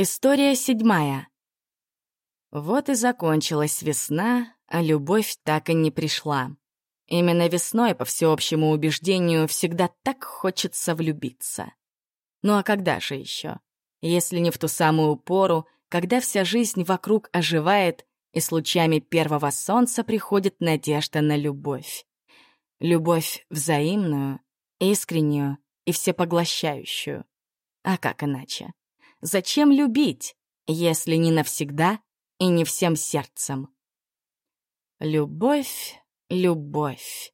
История седьмая. Вот и закончилась весна, а любовь так и не пришла. Именно весной, по всеобщему убеждению, всегда так хочется влюбиться. Ну а когда же еще? Если не в ту самую пору, когда вся жизнь вокруг оживает, и с лучами первого солнца приходит надежда на любовь. Любовь взаимную, искреннюю и всепоглощающую. А как иначе? Зачем любить, если не навсегда и не всем сердцем? Любовь, любовь.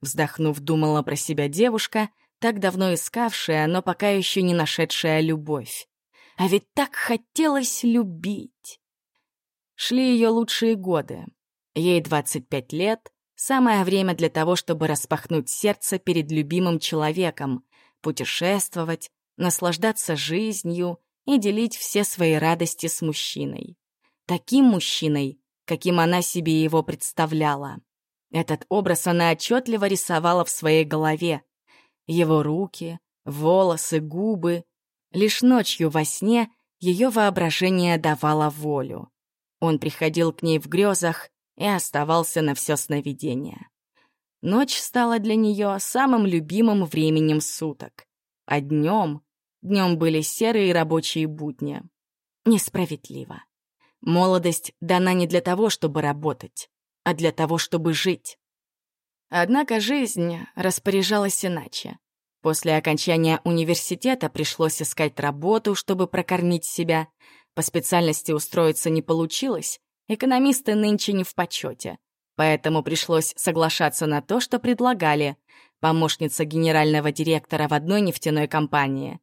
Вздохнув, думала про себя девушка, так давно искавшая, но пока еще не нашедшая любовь. А ведь так хотелось любить. Шли ее лучшие годы. Ей 25 лет, самое время для того, чтобы распахнуть сердце перед любимым человеком, путешествовать, наслаждаться жизнью, и делить все свои радости с мужчиной. Таким мужчиной, каким она себе его представляла. Этот образ она отчетливо рисовала в своей голове. Его руки, волосы, губы. Лишь ночью во сне ее воображение давало волю. Он приходил к ней в грезах и оставался на все сновидение. Ночь стала для нее самым любимым временем суток. А днем Днем были серые рабочие будни. Несправедливо. Молодость дана не для того, чтобы работать, а для того, чтобы жить. Однако жизнь распоряжалась иначе. После окончания университета пришлось искать работу, чтобы прокормить себя. По специальности устроиться не получилось, экономисты нынче не в почете. Поэтому пришлось соглашаться на то, что предлагали помощница генерального директора в одной нефтяной компании.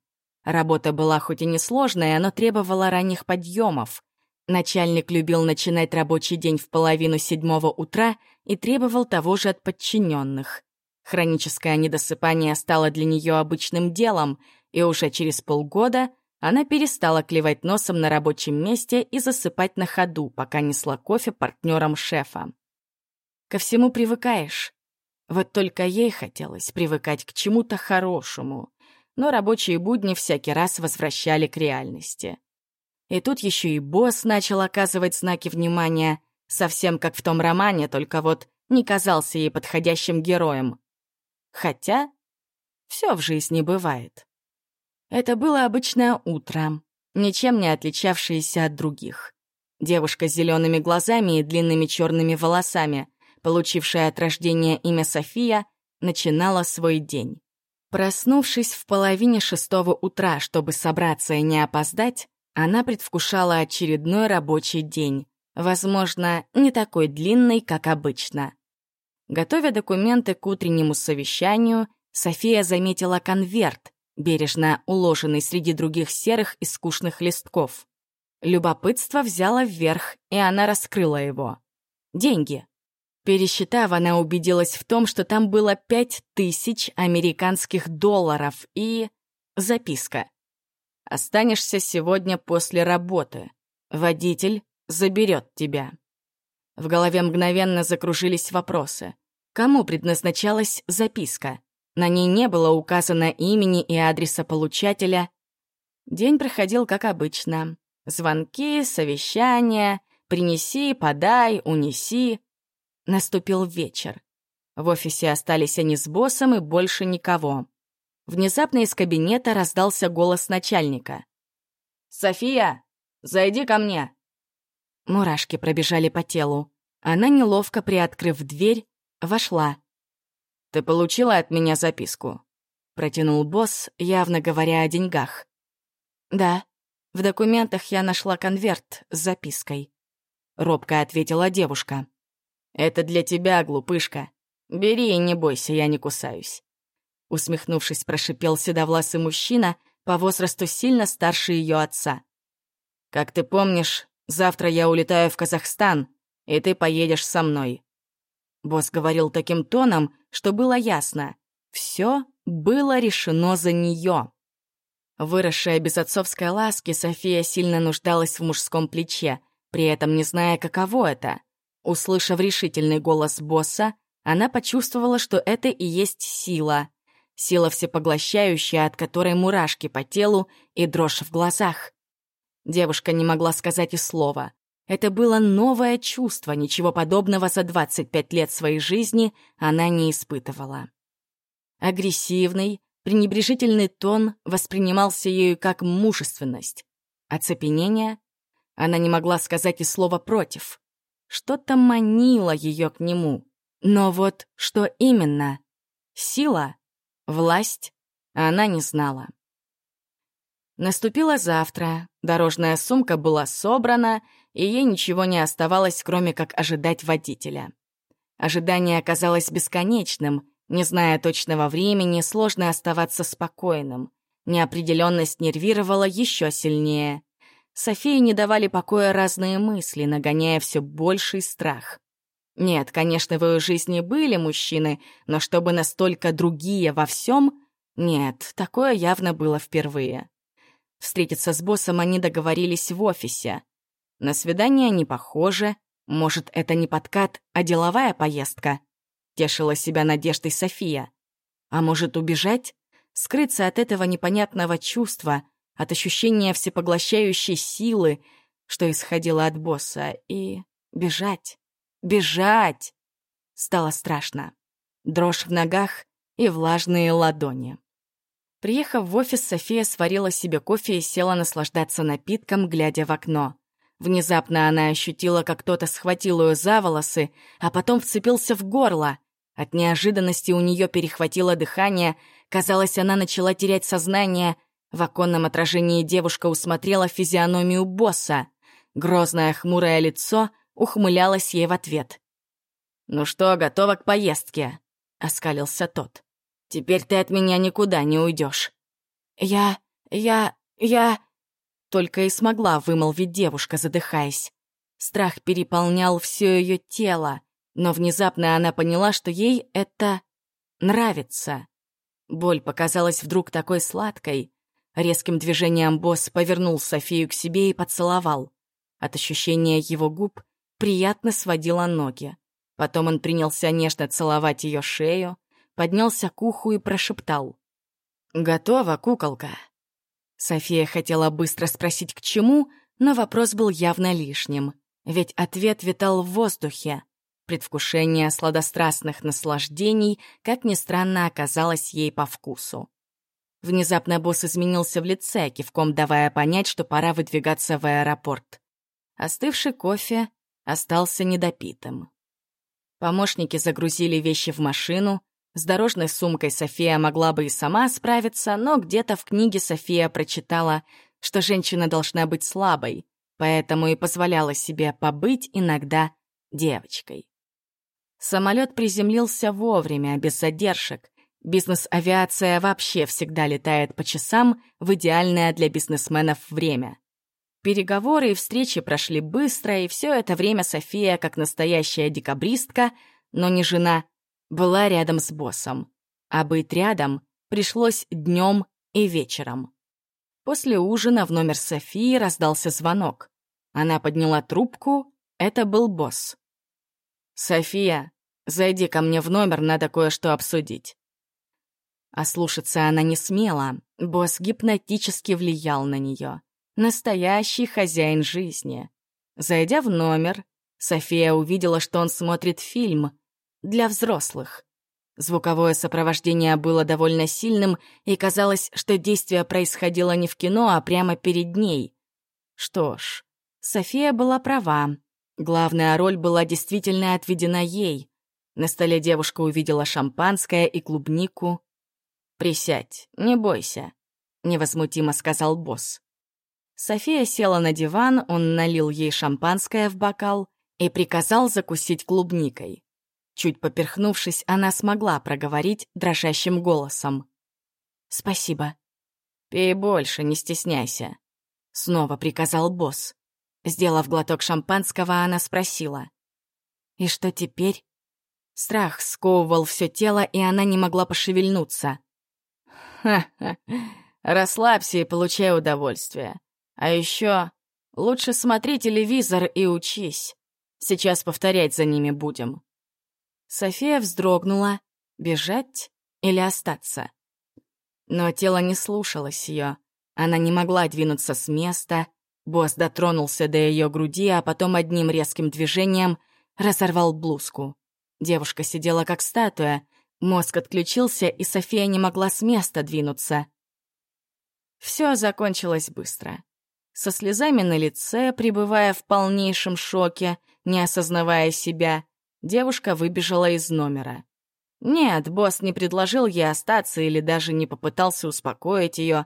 Работа была хоть и несложная, но требовала ранних подъемов. Начальник любил начинать рабочий день в половину седьмого утра и требовал того же от подчиненных. Хроническое недосыпание стало для нее обычным делом, и уже через полгода она перестала клевать носом на рабочем месте и засыпать на ходу, пока несла кофе партнерам шефа. Ко всему привыкаешь. Вот только ей хотелось привыкать к чему-то хорошему но рабочие будни всякий раз возвращали к реальности. И тут еще и босс начал оказывать знаки внимания, совсем как в том романе, только вот не казался ей подходящим героем. Хотя все в жизни бывает. Это было обычное утро, ничем не отличавшееся от других. Девушка с зелеными глазами и длинными черными волосами, получившая от рождения имя София, начинала свой день. Проснувшись в половине шестого утра, чтобы собраться и не опоздать, она предвкушала очередной рабочий день, возможно, не такой длинный, как обычно. Готовя документы к утреннему совещанию, София заметила конверт, бережно уложенный среди других серых и скучных листков. Любопытство взяло вверх, и она раскрыла его. Деньги. Пересчитав, она убедилась в том, что там было пять тысяч американских долларов и... записка. «Останешься сегодня после работы. Водитель заберет тебя». В голове мгновенно закружились вопросы. Кому предназначалась записка? На ней не было указано имени и адреса получателя. День проходил как обычно. Звонки, совещания, принеси, подай, унеси. Наступил вечер. В офисе остались они с боссом и больше никого. Внезапно из кабинета раздался голос начальника. «София, зайди ко мне!» Мурашки пробежали по телу. Она, неловко приоткрыв дверь, вошла. «Ты получила от меня записку?» Протянул босс, явно говоря о деньгах. «Да, в документах я нашла конверт с запиской», — робко ответила девушка. «Это для тебя, глупышка. Бери и не бойся, я не кусаюсь». Усмехнувшись, прошипел седовласый мужчина, по возрасту сильно старше ее отца. «Как ты помнишь, завтра я улетаю в Казахстан, и ты поедешь со мной». Босс говорил таким тоном, что было ясно. Все было решено за нее. Выросшая без отцовской ласки, София сильно нуждалась в мужском плече, при этом не зная, каково это Услышав решительный голос босса, она почувствовала, что это и есть сила. Сила всепоглощающая, от которой мурашки по телу и дрожь в глазах. Девушка не могла сказать и слова. Это было новое чувство, ничего подобного за 25 лет своей жизни она не испытывала. Агрессивный, пренебрежительный тон воспринимался ею как мужественность. Оцепенение? Она не могла сказать и слова против. Что-то манило ее к нему. Но вот что именно? Сила? Власть? Она не знала. Наступило завтра, дорожная сумка была собрана, и ей ничего не оставалось, кроме как ожидать водителя. Ожидание оказалось бесконечным, не зная точного времени, сложно оставаться спокойным. Неопределенность нервировала еще сильнее. Софии не давали покоя разные мысли, нагоняя все больший страх. Нет, конечно, в ее жизни были мужчины, но чтобы настолько другие во всем, нет, такое явно было впервые. Встретиться с боссом они договорились в офисе. На свидание не похоже. Может, это не подкат, а деловая поездка? Тешила себя надеждой София. А может, убежать? Скрыться от этого непонятного чувства, от ощущения всепоглощающей силы, что исходило от босса, и бежать, бежать. Стало страшно. Дрожь в ногах и влажные ладони. Приехав в офис, София сварила себе кофе и села наслаждаться напитком, глядя в окно. Внезапно она ощутила, как кто-то схватил ее за волосы, а потом вцепился в горло. От неожиданности у нее перехватило дыхание, казалось, она начала терять сознание. В оконном отражении девушка усмотрела физиономию босса. Грозное хмурое лицо ухмылялось ей в ответ. «Ну что, готова к поездке?» — оскалился тот. Теперь ты от меня никуда не уйдешь. Я... я... я... Только и смогла вымолвить девушка, задыхаясь. Страх переполнял все ее тело, но внезапно она поняла, что ей это нравится. Боль показалась вдруг такой сладкой. Резким движением босс повернул Софию к себе и поцеловал. От ощущения его губ приятно сводило ноги. Потом он принялся нежно целовать ее шею, поднялся к уху и прошептал. «Готова, куколка?» София хотела быстро спросить, к чему, но вопрос был явно лишним, ведь ответ витал в воздухе. Предвкушение сладострастных наслаждений, как ни странно, оказалось ей по вкусу. Внезапно босс изменился в лице, кивком давая понять, что пора выдвигаться в аэропорт. Остывший кофе остался недопитым. Помощники загрузили вещи в машину, с дорожной сумкой София могла бы и сама справиться, но где-то в книге София прочитала, что женщина должна быть слабой, поэтому и позволяла себе побыть иногда девочкой. Самолет приземлился вовремя, без задержек. Бизнес-авиация вообще всегда летает по часам в идеальное для бизнесменов время. Переговоры и встречи прошли быстро, и все это время София, как настоящая декабристка, но не жена, была рядом с боссом, а быть рядом пришлось днем и вечером. После ужина в номер Софии раздался звонок. Она подняла трубку, это был босс. «София, зайди ко мне в номер, надо кое-что обсудить». А слушаться она не смела, босс гипнотически влиял на нее. Настоящий хозяин жизни. Зайдя в номер, София увидела, что он смотрит фильм — для взрослых. Звуковое сопровождение было довольно сильным, и казалось, что действие происходило не в кино, а прямо перед ней. Что ж, София была права. Главная роль была действительно отведена ей. На столе девушка увидела шампанское и клубнику. «Присядь, не бойся», — невозмутимо сказал босс. София села на диван, он налил ей шампанское в бокал и приказал закусить клубникой. Чуть поперхнувшись, она смогла проговорить дрожащим голосом. «Спасибо». «Пей больше, не стесняйся», — снова приказал босс. Сделав глоток шампанского, она спросила. «И что теперь?» Страх сковывал все тело, и она не могла пошевельнуться. «Ха-ха, расслабься и получай удовольствие. А еще лучше смотри телевизор и учись. Сейчас повторять за ними будем». София вздрогнула. Бежать или остаться? Но тело не слушалось ее. Она не могла двинуться с места. Босс дотронулся до ее груди, а потом одним резким движением разорвал блузку. Девушка сидела как статуя, мозг отключился, и София не могла с места двинуться. Все закончилось быстро. Со слезами на лице, пребывая в полнейшем шоке, не осознавая себя, девушка выбежала из номера. Нет, босс не предложил ей остаться или даже не попытался успокоить ее.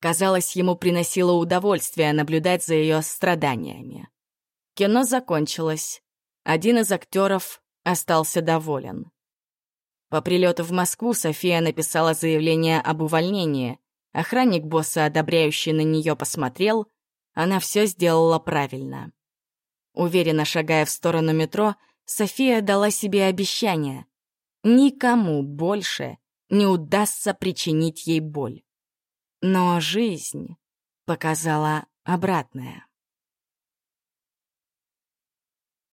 Казалось, ему приносило удовольствие наблюдать за ее страданиями. Кино закончилось. Один из актеров остался доволен. По прилету в Москву София написала заявление об увольнении. Охранник босса, одобряющий на нее, посмотрел. Она все сделала правильно. Уверенно шагая в сторону метро, София дала себе обещание. Никому больше не удастся причинить ей боль. Но жизнь показала обратное.